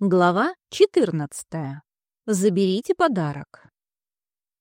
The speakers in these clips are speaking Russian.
Глава 14. Заберите подарок.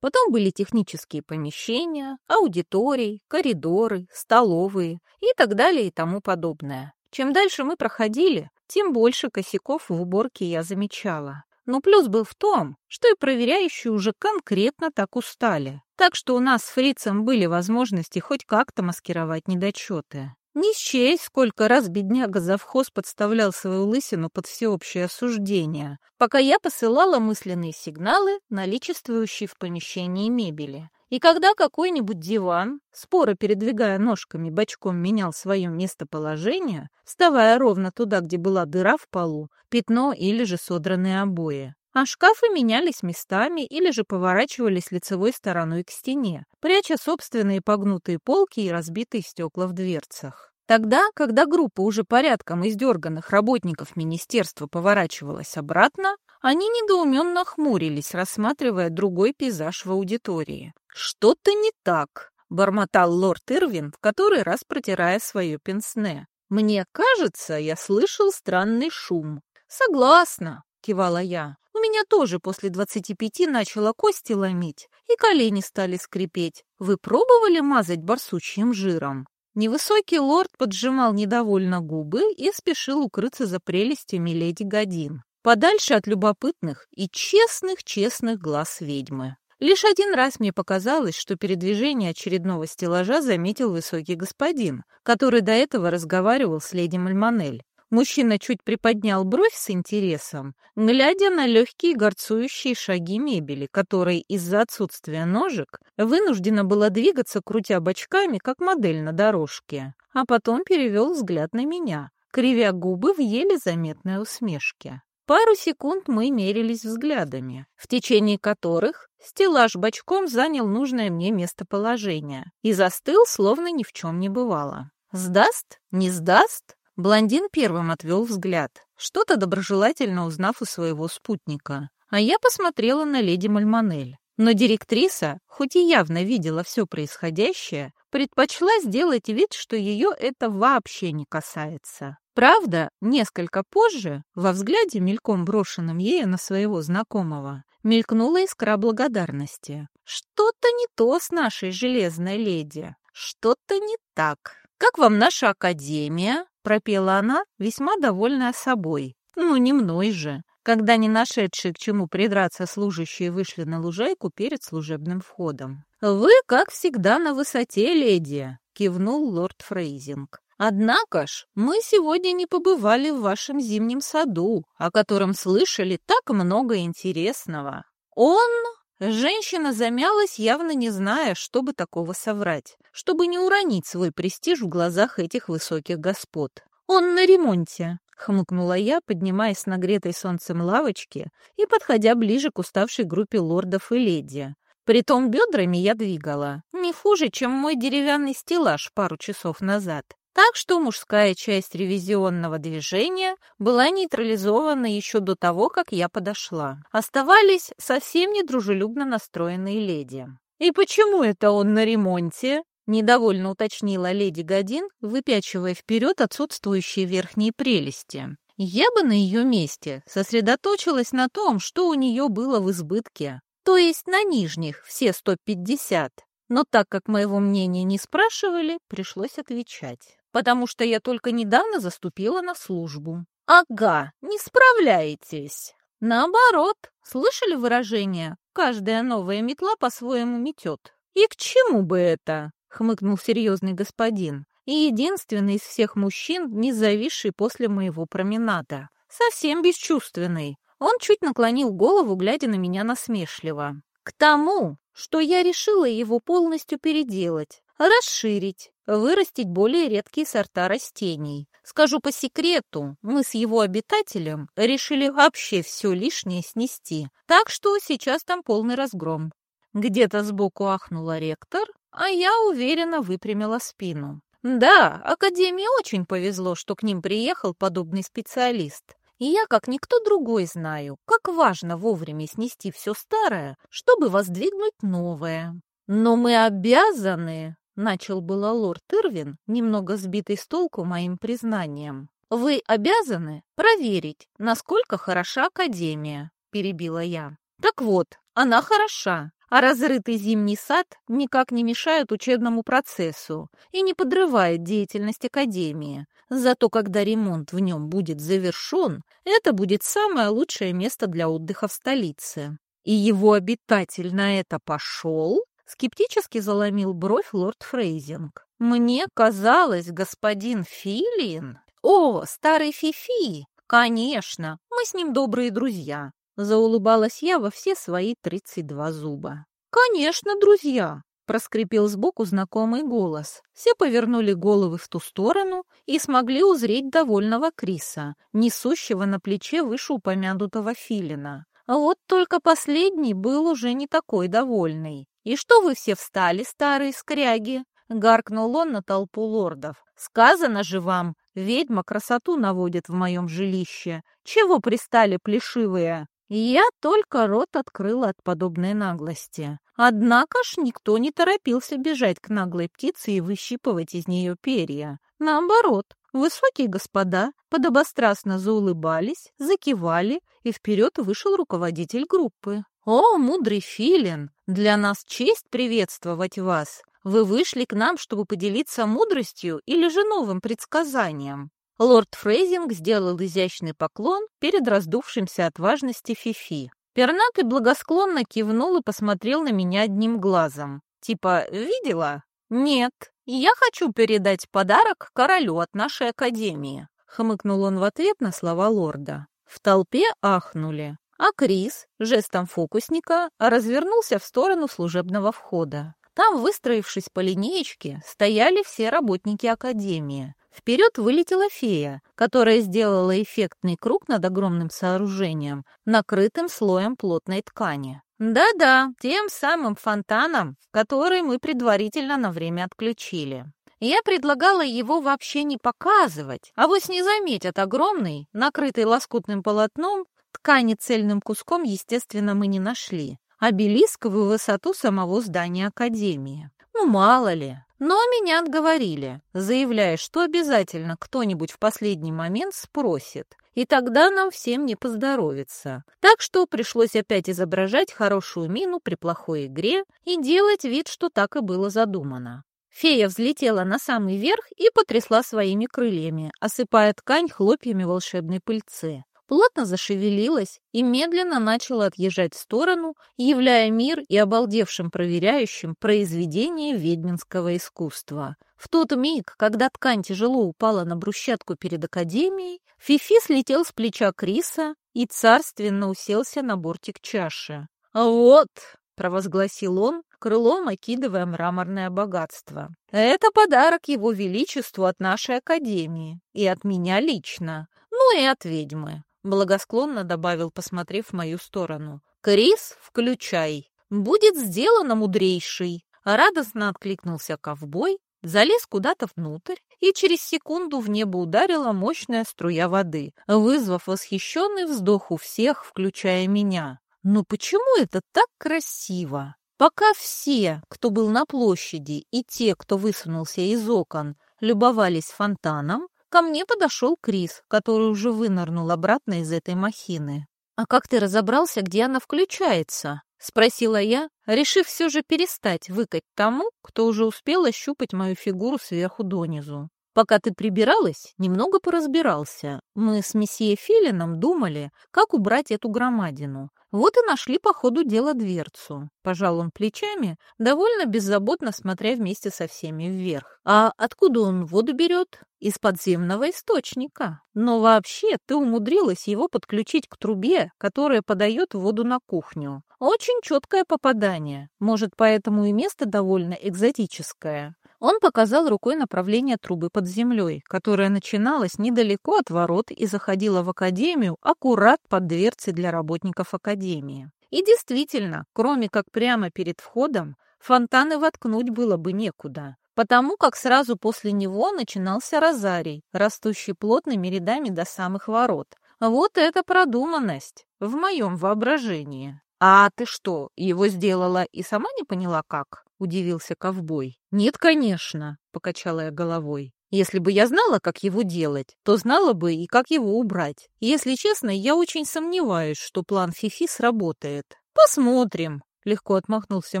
Потом были технические помещения, аудитории, коридоры, столовые и так далее и тому подобное. Чем дальше мы проходили, тем больше косяков в уборке я замечала. Но плюс был в том, что и проверяющие уже конкретно так устали. Так что у нас с фрицем были возможности хоть как-то маскировать недочеты. Не счесть, сколько раз бедняга завхоз подставлял свою лысину под всеобщее осуждение, пока я посылала мысленные сигналы, наличествующие в помещении мебели. И когда какой-нибудь диван, споро передвигая ножками, бочком менял свое местоположение, вставая ровно туда, где была дыра в полу, пятно или же содранные обои, а шкафы менялись местами или же поворачивались лицевой стороной к стене, пряча собственные погнутые полки и разбитые стекла в дверцах. Тогда, когда группа уже порядком издерганных работников министерства поворачивалась обратно, они недоуменно хмурились, рассматривая другой пейзаж в аудитории. «Что-то не так», — бормотал лорд Ирвин, в который раз протирая свое пенсне. «Мне кажется, я слышал странный шум». «Согласна», — кивала я. «У меня тоже после двадцати пяти начало кости ломить, и колени стали скрипеть. Вы пробовали мазать барсучьим жиром?» Невысокий лорд поджимал недовольно губы и спешил укрыться за прелестями леди Годин, подальше от любопытных и честных-честных глаз ведьмы. Лишь один раз мне показалось, что передвижение очередного стеллажа заметил высокий господин, который до этого разговаривал с леди Мальмонель. Мужчина чуть приподнял бровь с интересом, глядя на легкие горцующие шаги мебели, которой из-за отсутствия ножек вынуждена была двигаться, крутя бочками, как модель на дорожке, а потом перевел взгляд на меня, кривя губы в еле заметной усмешке. Пару секунд мы мерились взглядами, в течение которых стеллаж бочком занял нужное мне местоположение и застыл, словно ни в чем не бывало. Сдаст? Не сдаст? Блондин первым отвел взгляд, что-то доброжелательно узнав у своего спутника. А я посмотрела на леди Мальмонель. Но директриса, хоть и явно видела все происходящее, предпочла сделать вид, что ее это вообще не касается. Правда, несколько позже, во взгляде, мельком брошенном ею на своего знакомого, мелькнула искра благодарности. Что-то не то с нашей железной леди, что-то не так. «Как вам наша академия?» Пропела она, весьма довольная собой. Ну, не мной же. Когда не нашедшие к чему придраться служащие вышли на лужайку перед служебным входом. «Вы, как всегда, на высоте, леди», — кивнул лорд Фрейзинг. «Однако ж, мы сегодня не побывали в вашем зимнем саду, о котором слышали так много интересного. Он Женщина замялась, явно не зная, чтобы такого соврать, чтобы не уронить свой престиж в глазах этих высоких господ. «Он на ремонте», — хмыкнула я, поднимаясь с нагретой солнцем лавочки и подходя ближе к уставшей группе лордов и леди. Притом бедрами я двигала, не хуже, чем мой деревянный стеллаж пару часов назад. Так что мужская часть ревизионного движения была нейтрализована еще до того, как я подошла. Оставались совсем недружелюбно настроенные леди. «И почему это он на ремонте?» — недовольно уточнила леди Годин, выпячивая вперед отсутствующие верхние прелести. Я бы на ее месте сосредоточилась на том, что у нее было в избытке, то есть на нижних, все 150. Но так как моего мнения не спрашивали, пришлось отвечать потому что я только недавно заступила на службу. Ага, не справляетесь. Наоборот, слышали выражение «каждая новая метла по-своему метет». И к чему бы это? хмыкнул серьезный господин и единственный из всех мужчин, не зависший после моего променада. Совсем бесчувственный. Он чуть наклонил голову, глядя на меня насмешливо. К тому, что я решила его полностью переделать, расширить, вырастить более редкие сорта растений. Скажу по секрету, мы с его обитателем решили вообще все лишнее снести, так что сейчас там полный разгром. Где-то сбоку ахнула ректор, а я уверенно выпрямила спину. Да, Академии очень повезло, что к ним приехал подобный специалист. И я, как никто другой, знаю, как важно вовремя снести все старое, чтобы воздвигнуть новое. Но мы обязаны Начал было лорд Ирвин, немного сбитый с толку моим признанием. Вы обязаны проверить, насколько хороша Академия, перебила я. Так вот, она хороша, а разрытый зимний сад никак не мешает учебному процессу и не подрывает деятельность Академии. Зато когда ремонт в нем будет завершен, это будет самое лучшее место для отдыха в столице. И его обитатель на это пошел? Скептически заломил бровь лорд Фрейзинг. «Мне казалось, господин Филин...» «О, старый Фифи! Конечно, мы с ним добрые друзья. Заулыбалась я во все свои тридцать два зуба. «Конечно, друзья!» — проскрипел сбоку знакомый голос. Все повернули головы в ту сторону и смогли узреть довольного Криса, несущего на плече вышеупомянутого филина. А вот только последний был уже не такой довольный. «И что вы все встали, старые скряги?» — гаркнул он на толпу лордов. «Сказано же вам, ведьма красоту наводит в моем жилище. Чего пристали плешивые?» Я только рот открыла от подобной наглости. Однако ж никто не торопился бежать к наглой птице и выщипывать из нее перья. Наоборот, высокие господа подобострастно заулыбались, закивали, и вперед вышел руководитель группы. «О, мудрый филин! Для нас честь приветствовать вас! Вы вышли к нам, чтобы поделиться мудростью или же новым предсказанием?» Лорд Фрейзинг сделал изящный поклон перед раздувшимся от важности Фифи. Пернатый благосклонно кивнул и посмотрел на меня одним глазом. Типа «Видела?» «Нет, я хочу передать подарок королю от нашей академии», хмыкнул он в ответ на слова лорда. В толпе ахнули, а Крис, жестом фокусника, развернулся в сторону служебного входа. Там, выстроившись по линеечке, стояли все работники академии. Вперед вылетела фея, которая сделала эффектный круг над огромным сооружением, накрытым слоем плотной ткани. Да-да, тем самым фонтаном, который мы предварительно на время отключили. Я предлагала его вообще не показывать, а вот не заметят огромный, накрытый лоскутным полотном, ткани цельным куском, естественно, мы не нашли. Обелиск в высоту самого здания Академии. Ну, мало ли, но меня отговорили, заявляя, что обязательно кто-нибудь в последний момент спросит, и тогда нам всем не поздоровится. Так что пришлось опять изображать хорошую мину при плохой игре и делать вид, что так и было задумано. Фея взлетела на самый верх и потрясла своими крыльями, осыпая ткань хлопьями волшебной пыльцы плотно зашевелилась и медленно начала отъезжать в сторону, являя мир и обалдевшим проверяющим произведение ведьминского искусства. В тот миг, когда ткань тяжело упала на брусчатку перед Академией, Фифи слетел с плеча Криса и царственно уселся на бортик чаши. «Вот!» — провозгласил он, крылом окидывая мраморное богатство. «Это подарок его величеству от нашей Академии и от меня лично, ну и от ведьмы благосклонно добавил, посмотрев в мою сторону. «Крис, включай! Будет сделано, мудрейший!» Радостно откликнулся ковбой, залез куда-то внутрь, и через секунду в небо ударила мощная струя воды, вызвав восхищенный вздох у всех, включая меня. «Ну почему это так красиво?» Пока все, кто был на площади, и те, кто высунулся из окон, любовались фонтаном, Ко мне подошел Крис, который уже вынырнул обратно из этой махины. «А как ты разобрался, где она включается?» — спросила я, решив все же перестать выкать тому, кто уже успел ощупать мою фигуру сверху донизу. Пока ты прибиралась, немного поразбирался. Мы с месье Филином думали, как убрать эту громадину. Вот и нашли по ходу дела дверцу. Пожал он плечами, довольно беззаботно смотря вместе со всеми вверх. А откуда он воду берет? Из подземного источника. Но вообще ты умудрилась его подключить к трубе, которая подает воду на кухню. Очень четкое попадание. Может, поэтому и место довольно экзотическое. Он показал рукой направление трубы под землей, которая начиналась недалеко от ворот и заходила в академию аккурат под дверцей для работников академии. И действительно, кроме как прямо перед входом, фонтаны воткнуть было бы некуда, потому как сразу после него начинался розарий, растущий плотными рядами до самых ворот. Вот это продуманность в моем воображении. «А ты что, его сделала и сама не поняла, как?» — удивился ковбой. «Нет, конечно», — покачала я головой. Если бы я знала, как его делать, то знала бы и как его убрать. Если честно, я очень сомневаюсь, что план Фифи сработает. Посмотрим. Легко отмахнулся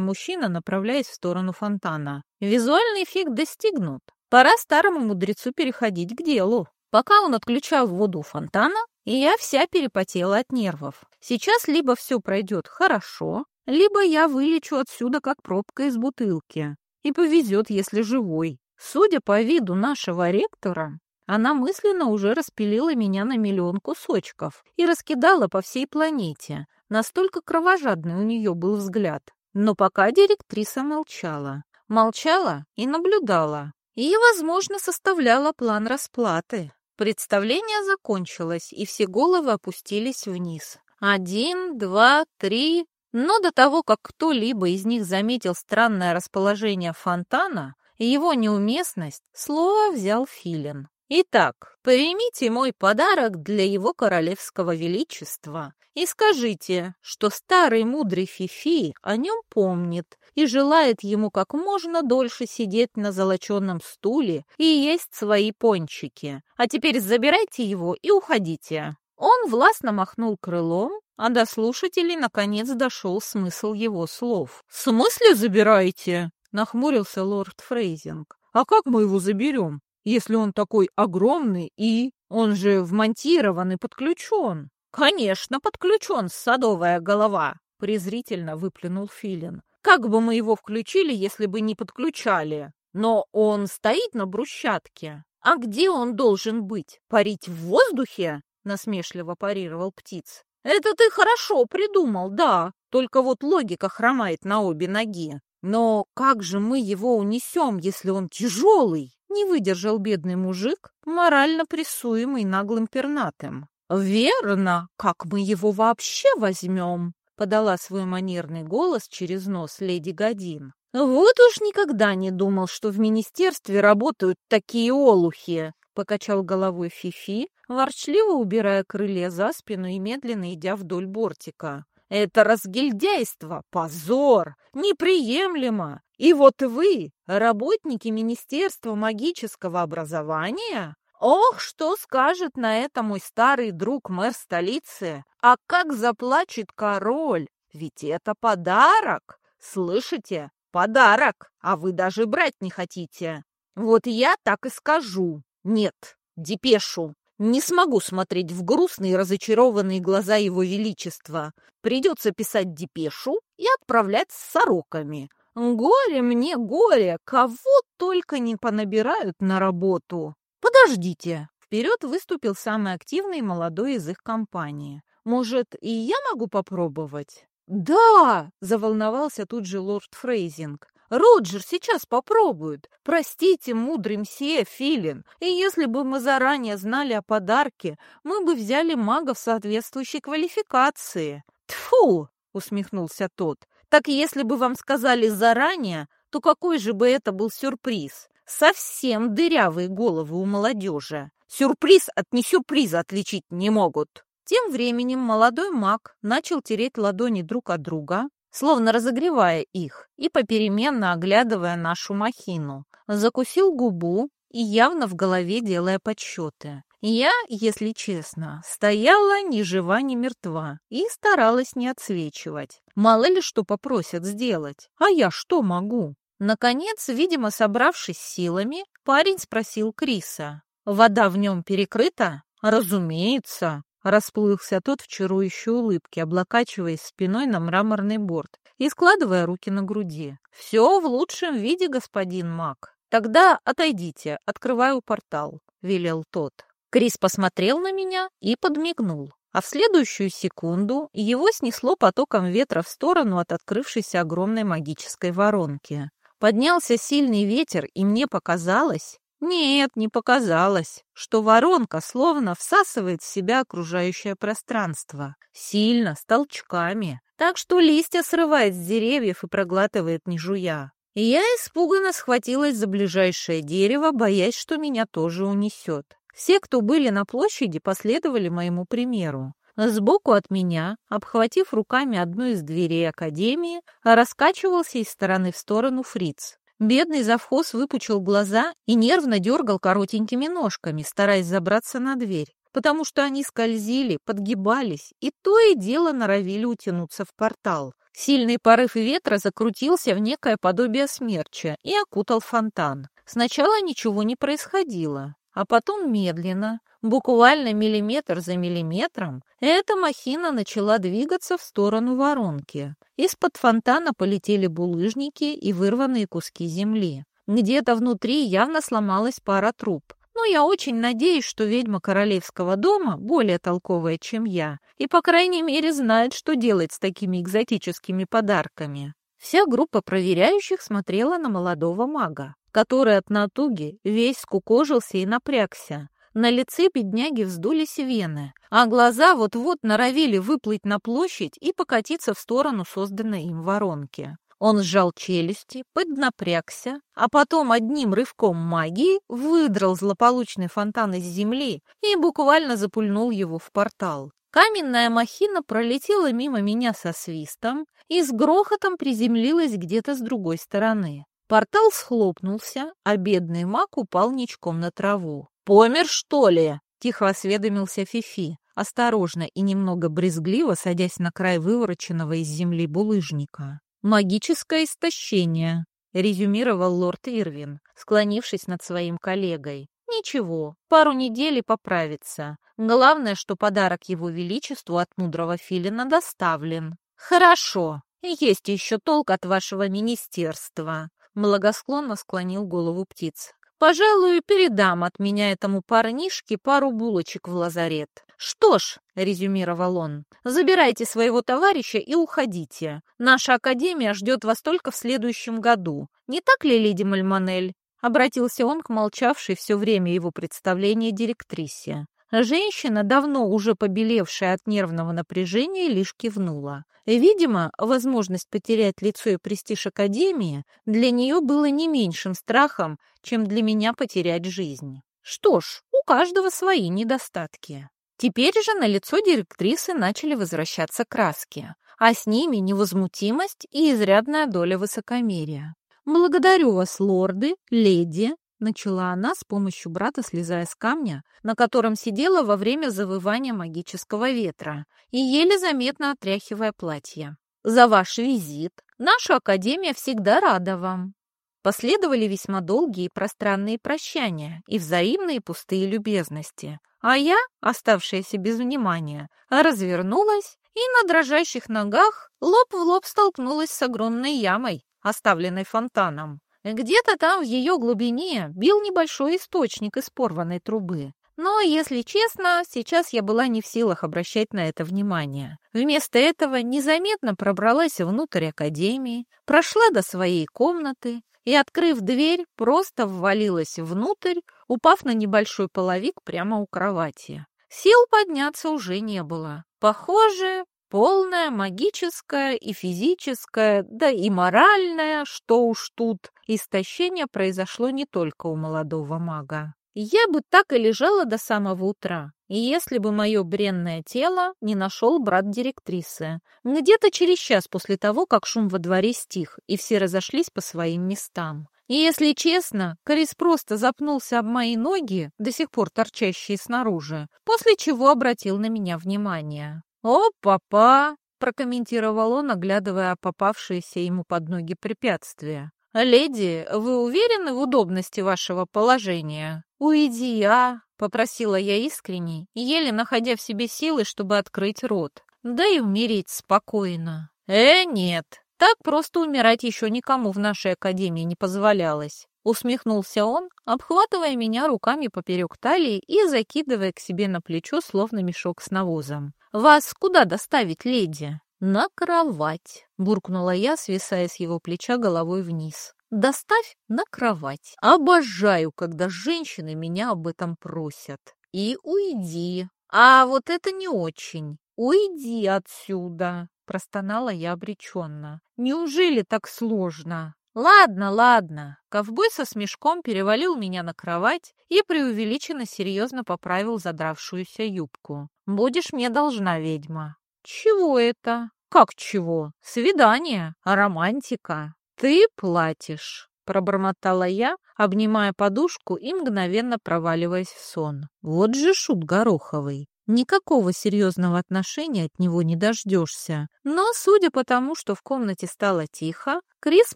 мужчина, направляясь в сторону фонтана. Визуальный эффект достигнут. Пора старому мудрецу переходить к делу. Пока он отключал воду фонтана, я вся перепотела от нервов. Сейчас либо все пройдет хорошо, либо я вылечу отсюда как пробка из бутылки. И повезет, если живой. Судя по виду нашего ректора, она мысленно уже распилила меня на миллион кусочков и раскидала по всей планете. Настолько кровожадный у нее был взгляд. Но пока директриса молчала. Молчала и наблюдала. И, возможно, составляла план расплаты. Представление закончилось, и все головы опустились вниз. Один, два, три. Но до того, как кто-либо из них заметил странное расположение фонтана и его неуместность, слово взял Филин. «Итак, примите мой подарок для его королевского величества и скажите, что старый мудрый Фифи о нем помнит и желает ему как можно дольше сидеть на золоченном стуле и есть свои пончики. А теперь забирайте его и уходите». Он властно махнул крылом, а до слушателей наконец дошел смысл его слов. «В смысле забираете?» — нахмурился лорд Фрейзинг. «А как мы его заберем? если он такой огромный и... Он же вмонтирован и подключен. Конечно, подключен, садовая голова, презрительно выплюнул Филин. Как бы мы его включили, если бы не подключали? Но он стоит на брусчатке. А где он должен быть? Парить в воздухе? Насмешливо парировал птиц. Это ты хорошо придумал, да. Только вот логика хромает на обе ноги. Но как же мы его унесем, если он тяжелый? Не выдержал бедный мужик, морально прессуемый наглым пернатым. «Верно! Как мы его вообще возьмем?» — подала свой манерный голос через нос леди Годин. «Вот уж никогда не думал, что в министерстве работают такие олухи!» — покачал головой Фифи, ворчливо убирая крылья за спину и медленно идя вдоль бортика. Это разгильдяйство, позор, неприемлемо. И вот вы, работники Министерства магического образования, ох, что скажет на это мой старый друг мэр столицы, а как заплачет король, ведь это подарок, слышите, подарок, а вы даже брать не хотите. Вот я так и скажу. Нет, депешу, не смогу смотреть в грустные и разочарованные глаза его величества. Придется писать депешу и отправлять с сороками. Горе мне, горе, кого только не понабирают на работу. Подождите. Вперед выступил самый активный молодой из их компании. Может, и я могу попробовать? «Да!» — заволновался тут же лорд Фрейзинг. Роджер сейчас попробует. Простите, мудрый мсье Филин. И если бы мы заранее знали о подарке, мы бы взяли мага в соответствующей квалификации. Тфу, усмехнулся тот. Так если бы вам сказали заранее, то какой же бы это был сюрприз? Совсем дырявые головы у молодежи. Сюрприз от несюрприза отличить не могут. Тем временем молодой маг начал тереть ладони друг от друга, словно разогревая их и попеременно оглядывая нашу махину. Закусил губу и явно в голове делая подсчеты. Я, если честно, стояла ни жива, ни мертва и старалась не отсвечивать. Мало ли что попросят сделать. А я что могу? Наконец, видимо, собравшись силами, парень спросил Криса. «Вода в нем перекрыта?» «Разумеется», Расплылся тот в чарующей улыбке, облокачиваясь спиной на мраморный борт и складывая руки на груди. «Все в лучшем виде, господин маг. Тогда отойдите, открываю портал», — велел тот. Крис посмотрел на меня и подмигнул. А в следующую секунду его снесло потоком ветра в сторону от открывшейся огромной магической воронки. Поднялся сильный ветер, и мне показалось, нет, не показалось, что воронка словно всасывает в себя окружающее пространство. Сильно, с толчками. Так что листья срывает с деревьев и проглатывает не жуя. И я испуганно схватилась за ближайшее дерево, боясь, что меня тоже унесет. Все, кто были на площади, последовали моему примеру. Сбоку от меня, обхватив руками одну из дверей академии, раскачивался из стороны в сторону фриц. Бедный завхоз выпучил глаза и нервно дергал коротенькими ножками, стараясь забраться на дверь, потому что они скользили, подгибались и то и дело норовили утянуться в портал. Сильный порыв ветра закрутился в некое подобие смерча и окутал фонтан. Сначала ничего не происходило, а потом медленно, буквально миллиметр за миллиметром, эта махина начала двигаться в сторону воронки. Из-под фонтана полетели булыжники и вырванные куски земли. Где-то внутри явно сломалась пара труб. Но я очень надеюсь, что ведьма королевского дома более толковая, чем я, и, по крайней мере, знает, что делать с такими экзотическими подарками. Вся группа проверяющих смотрела на молодого мага который от натуги весь скукожился и напрягся. На лице бедняги вздулись вены, а глаза вот-вот норовили выплыть на площадь и покатиться в сторону созданной им воронки. Он сжал челюсти, поднапрягся, а потом одним рывком магии выдрал злополучный фонтан из земли и буквально запульнул его в портал. Каменная махина пролетела мимо меня со свистом и с грохотом приземлилась где-то с другой стороны. Портал схлопнулся, а бедный маг упал ничком на траву. «Помер, что ли?» — тихо осведомился Фифи, осторожно и немного брезгливо садясь на край вывороченного из земли булыжника. «Магическое истощение», — резюмировал лорд Ирвин, склонившись над своим коллегой. «Ничего, пару недель и поправится. Главное, что подарок его величеству от мудрого филина доставлен». «Хорошо, есть еще толк от вашего министерства», Благосклонно склонил голову птиц. «Пожалуй, передам от меня этому парнишке пару булочек в лазарет». «Что ж», — резюмировал он, — «забирайте своего товарища и уходите. Наша академия ждет вас только в следующем году. Не так ли, леди Мальмонель?» Обратился он к молчавшей все время его представления директрисе. Женщина, давно уже побелевшая от нервного напряжения, лишь кивнула. Видимо, возможность потерять лицо и престиж Академии для нее было не меньшим страхом, чем для меня потерять жизнь. Что ж, у каждого свои недостатки. Теперь же на лицо директрисы начали возвращаться краски, а с ними невозмутимость и изрядная доля высокомерия. «Благодарю вас, лорды, леди», Начала она с помощью брата, слезая с камня, на котором сидела во время завывания магического ветра, и еле заметно отряхивая платье. «За ваш визит! Наша академия всегда рада вам!» Последовали весьма долгие и пространные прощания и взаимные пустые любезности, а я, оставшаяся без внимания, развернулась и на дрожащих ногах лоб в лоб столкнулась с огромной ямой, оставленной фонтаном. Где-то там в ее глубине бил небольшой источник из порванной трубы. Но, если честно, сейчас я была не в силах обращать на это внимание. Вместо этого незаметно пробралась внутрь академии, прошла до своей комнаты и, открыв дверь, просто ввалилась внутрь, упав на небольшой половик прямо у кровати. Сил подняться уже не было. Похоже, Полное магическое и физическое, да и моральное, что уж тут, истощение произошло не только у молодого мага. Я бы так и лежала до самого утра, если бы мое бренное тело не нашел брат директрисы. Где-то через час после того, как шум во дворе стих, и все разошлись по своим местам. И если честно, Крис просто запнулся об мои ноги, до сих пор торчащие снаружи, после чего обратил на меня внимание. «О, папа!» — прокомментировал он, оглядывая попавшиеся ему под ноги препятствия. «Леди, вы уверены в удобности вашего положения?» «Уйди, а!» — попросила я искренне, еле находя в себе силы, чтобы открыть рот. Да и умереть спокойно. «Э, нет, так просто умирать еще никому в нашей академии не позволялось. Усмехнулся он, обхватывая меня руками поперек талии и закидывая к себе на плечо, словно мешок с навозом. «Вас куда доставить, леди?» «На кровать», — буркнула я, свисая с его плеча головой вниз. «Доставь на кровать. Обожаю, когда женщины меня об этом просят. И уйди. А вот это не очень. Уйди отсюда», — простонала я обреченно. «Неужели так сложно?» «Ладно, ладно». Ковбой со смешком перевалил меня на кровать и преувеличенно серьезно поправил задравшуюся юбку. «Будешь мне должна, ведьма». «Чего это?» «Как чего? Свидание, романтика. Ты платишь». пробормотала я, обнимая подушку и мгновенно проваливаясь в сон. Вот же шут Гороховый. Никакого серьезного отношения от него не дождешься. Но, судя по тому, что в комнате стало тихо, Крис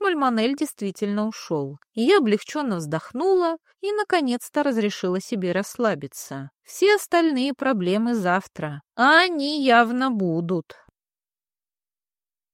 Мальмонель действительно ушел. Я облегченно вздохнула и, наконец-то, разрешила себе расслабиться. Все остальные проблемы завтра. Они явно будут.